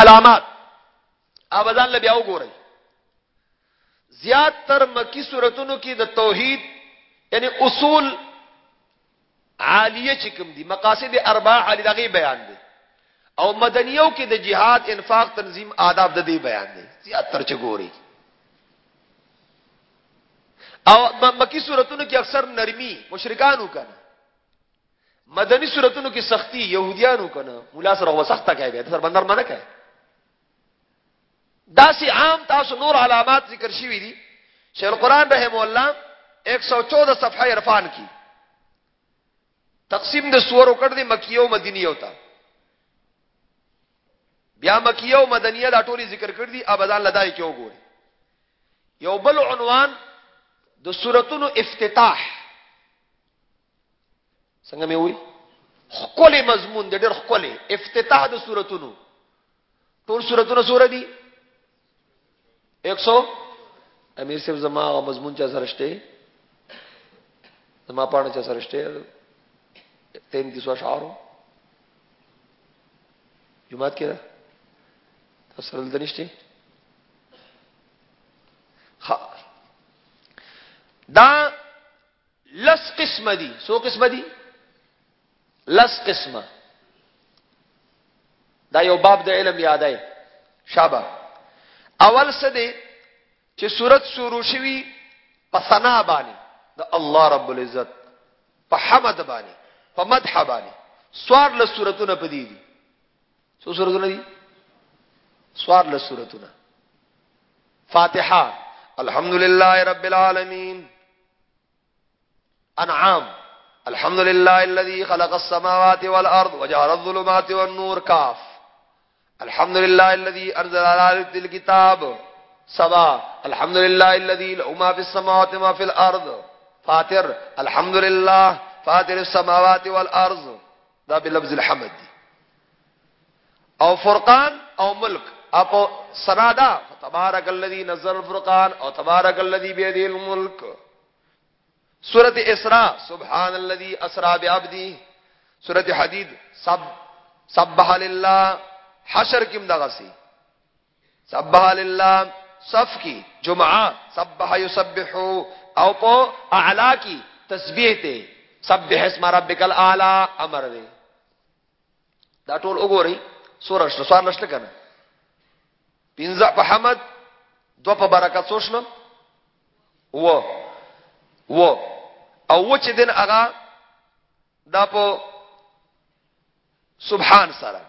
علامات. ابدان لبیا وګورئ. زیات تر مکی صورتونو کې د توحید یعنی اصول عالیه چې کوم دي مقاصد اربع علی دغه بیان دي. او مدنیو کې د جهاد انفاق تنظیم آداب د دې بیان دي. زیات تر چګوري او مکی صورتونو کې اکثر نرمي مشرکانو کنه. مدنی صورتونو کې سختی يهوديانو کنه. مولا سره وسخته کوي به سر بندر منه کوي دا سی عام تاسو نور علامات ذکر شوی دي شیخ القران رحم الله 114 صفحه عرفان کی. تقسیم د سور وکړ دي مکیو مدینیو ته. بیا مکیو مدنیه دا ټولي ذکر کړ دي ابدان لدای کې وګوري یو بل عنوان د سوراتونو افتتاح. څنګه مې وي خپل مضمون د ډېر خپل افتتاح د سوراتونو ټول سوراتونو سور دي؟ 100 امیر صاحب زما او مضمون چا سره شته. زما پاڼه چا سره شته؟ 33 اشعار جمعات کې تاسو دلته نشته؟ دا لس قسم دي. سو قسم دي؟ لس قسمه. دا یو باب د علم یادای. شابه. اول څه دی چې صورت شروع شوي په ثنا باندې، د الله رب العزت په حمد باندې، په مدح باندې. سوار له صورتونه پدې دي. څو صورتونه دي؟ سوار له صورتونه. فاتحه الحمد لله رب العالمين انعام الحمد لله الذي خلق السماوات والارض وجعل الظلمات والنور كاف الحمد لله الذي انزل على عبده الكتاب سبا الحمد لله الذي له ما في السماوات وما في الارض. فاتر. الحمد لله فاتر السماوات والارض. دا بلفظ الحمد. او فرقان او ملك اپو سنادا. تبارك الذي نزل الفرقان او تبارك الذي بيده الملك سورت اسراء. سبحان الذي اسرا بعبده. سورت حدید. سب سبح لله حشر کیم دغه سي سبح لله صف کی جمعه سبح يسبح او په اعلا کی تسبیح ته سبح اسم ربک الاعلى امر دی دا ټول وګورئ سورہ سوال نشته کنه پینځه په حمد دو په برکت سوشنه و و او و چې دین هغه دا په سبحان سره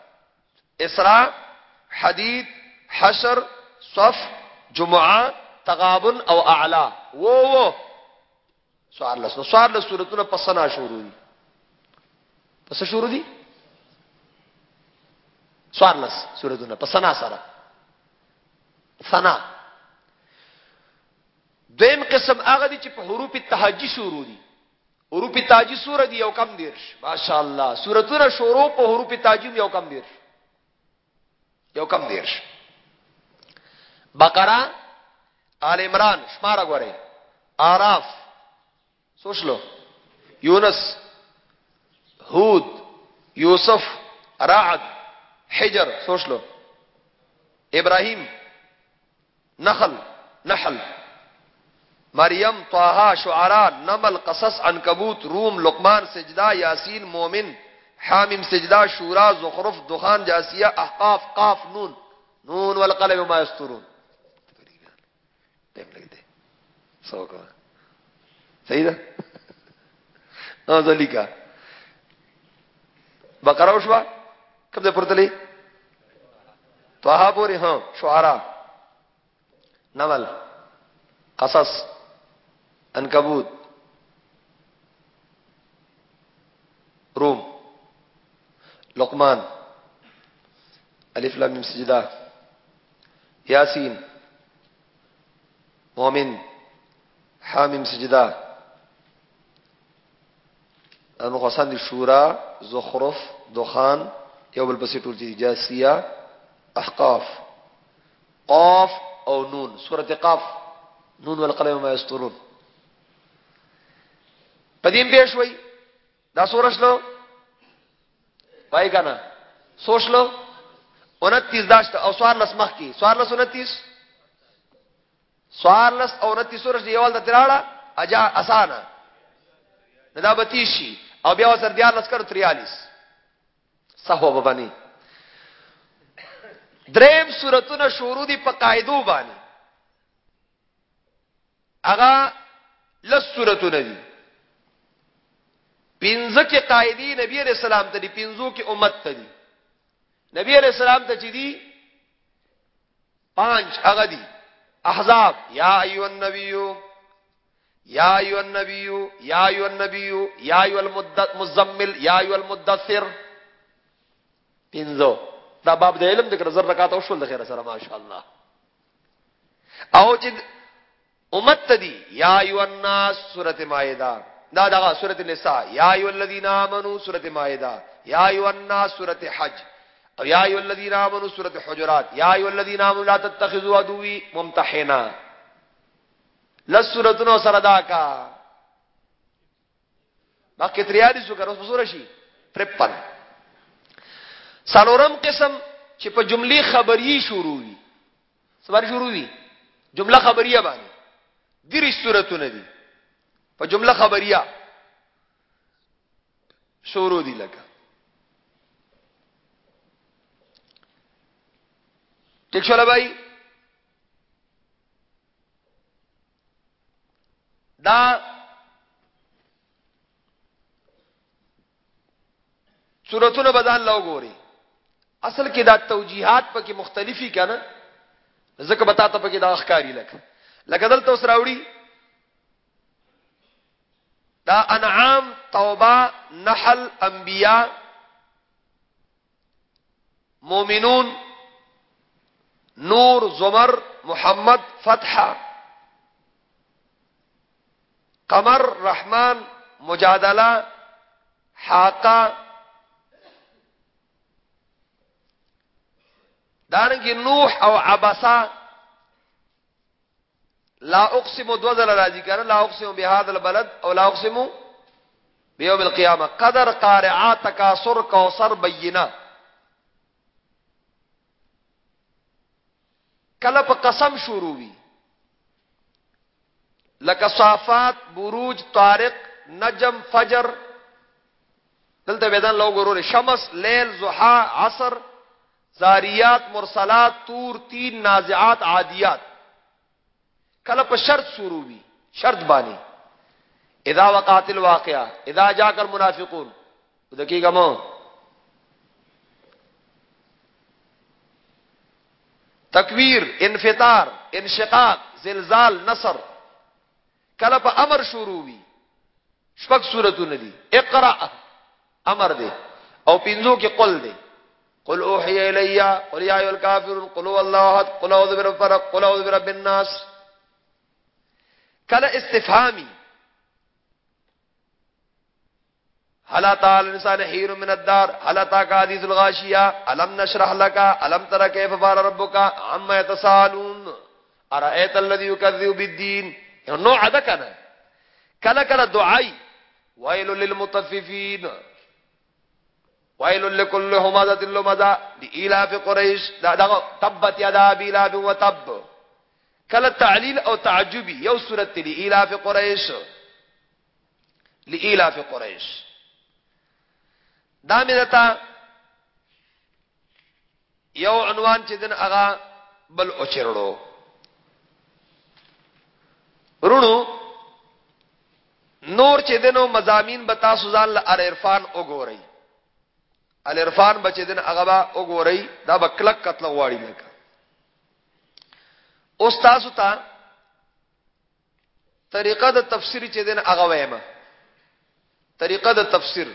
إسراء حدید حشر صف جمعة تغابن أو اعلا و و سوال لس سوال لس سورتونه پسنا شروع دي. پس شروع دي؟ سوال لس سورتونه پسنا سره ثنا دویم قسم هغه دي چې په حروف تهجی شروع دي. حروف تهجی سوره دي یو کم دیر ماشاء الله سورتونه شروع په حروف تهجی یو کم دیر یو کم دیر بقره آل عمران شمار غوري আরাف سوچ لو یونس هود یوسف، رعد، حجر سوچ لو ابراهيم نخل، نحل، مریم طه شعراء، نمل، قصص، عنکبوت، روم، لقمان، سجدہ، یاسین، مومن حامیم سجدہ، شورا، زخرف، دخان، جاسیہ، احقاف، قاف، نون. نون والقلم ما یسترون. ٹائم لگ دے. سو کا صحیح ده اه ہاں، ذلیکا بقره وشوا کوم ځای پورته لې پوری ها شعراء. نمل. قصص. انکبوت. روم. لقمان ألف لام ميم سجدا ياسين مؤمن حاميم سجدة غسان الشورى زخرف دخان يوم البسيط الجاسية أحقاف قاف أو نون سورة قاف نون والقلم ما يسطرون پدیم پیشوي دا سورش لو وای کنه سوچ لو 29 داشت او سوار لس مخ کی سوار لس 29 سوار لس او 29 سورج دیوال د تراړه اجا اسانه دا بتیشي او بیا وسر دیار لس کر 43 صحو ببانی دریم سورتونه شروع دي په قاعدو باندې اغا لس سورتونه دي پنځه کې قاعدی نبی عليه السلام ته دي، پنځو کې امت ته دي. نبی عليه السلام ته چې دي پنځ هغه دي. احزاب، یا ایو النبی یا ایو النبی یا ایو النبی یا ایو المزمل یا ایو المدثر. پنځو. دا باب د علم د زر رکعات او شول د خیر سره ماشاء الله او چې امت تدي یا ایو الناس سوره مائده. دا دا سوره النساء. یا ایو الذین آمنو سوره مائده یا ایو الناس سوره حج. او یا ایو الذین آمنو سوره حجرات. یا ایو الذین آمنو لا تتخذوا عدوی ممتحنا. لسورتونو سره دا کا. باقی تریادی سو کرو سوره شي. 53 سالورم قسم چې په جملې خبري شروع وي. سبر شروع وي جمله خبریه باندې. دری صورتونه دي په جمله خبریه. شروع دي لکه. ٹھیک شو بھائی دا صورتونه بدل لو ګوري اصل کې دا توجیهات پکې مختلفي کنه ځکه بتا ته پکې دا اخکاری لکه. لکه دلته اوس راوړي دا انعام توبه نحل انبیاء مومنون نور زمر محمد فتح قمر رحمان مجادله حاقه دارنګ نوح أو عبسا لا اقسم دو ذل راضی کنه لا اقسم بهذا البلد او لا اقسم بيوم القيامه قدر قارعات تکاثر کوثر بینه کله په قسم شروع وی؟ لکه صافات، بروج، طارق، نجم، فجر. دلته بدن لو ګورور شمس، لیل زحا عصر، زاریات، مرسلات تور تین، نازعات، عادیات. کله په شرط شروع وي، شرط باندې. اذا وقات الواقعه، اذا جاء المنافقون. دقیقه مو؟ تکویر، انفطار، انشقاق، زلزال، نصر. کله په امر شروع وي، شپږ سورته دي. اقرا امر دي. او پینځو کې قل دي. قل اوحي الي قل يا ايها الكافرون، قل هو الله احد، قل اعوذ برب الفلق، قل اعوذ برب الناس. کله استفهامی حلا تعال انسان حیر من الدار حلا تا کا حدیث الغاشیہ علم نشرح لکا علم ترہ کیف بار ربکا عم یتسالون ارائیت اللذی يكذب بالدین نو عدا کنا کلا کلا دعائی ويل للمطففین ویل لکل حمازت اللہ مزا دی ایلاف قریش دا دا تبت یدا بیلاف و تب کله تعلیل أو تعجبی یو صورت لالاف قريش. لالاف قريش. دا مدتا یو عنوان چې دن آغا بل اوچرړو رونو نور چې دنو مزامین بتا سوزان ل عرفان وګورئ الارفان بچی دن اغبا وګورئ دا بکلک قتل غواړي لکه استاد تا طریقه د تفسیر چې دن اغوایما طریقه د تفسیر